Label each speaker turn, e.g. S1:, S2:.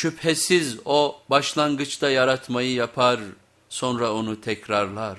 S1: Şüphesiz o başlangıçta yaratmayı yapar, sonra onu tekrarlar.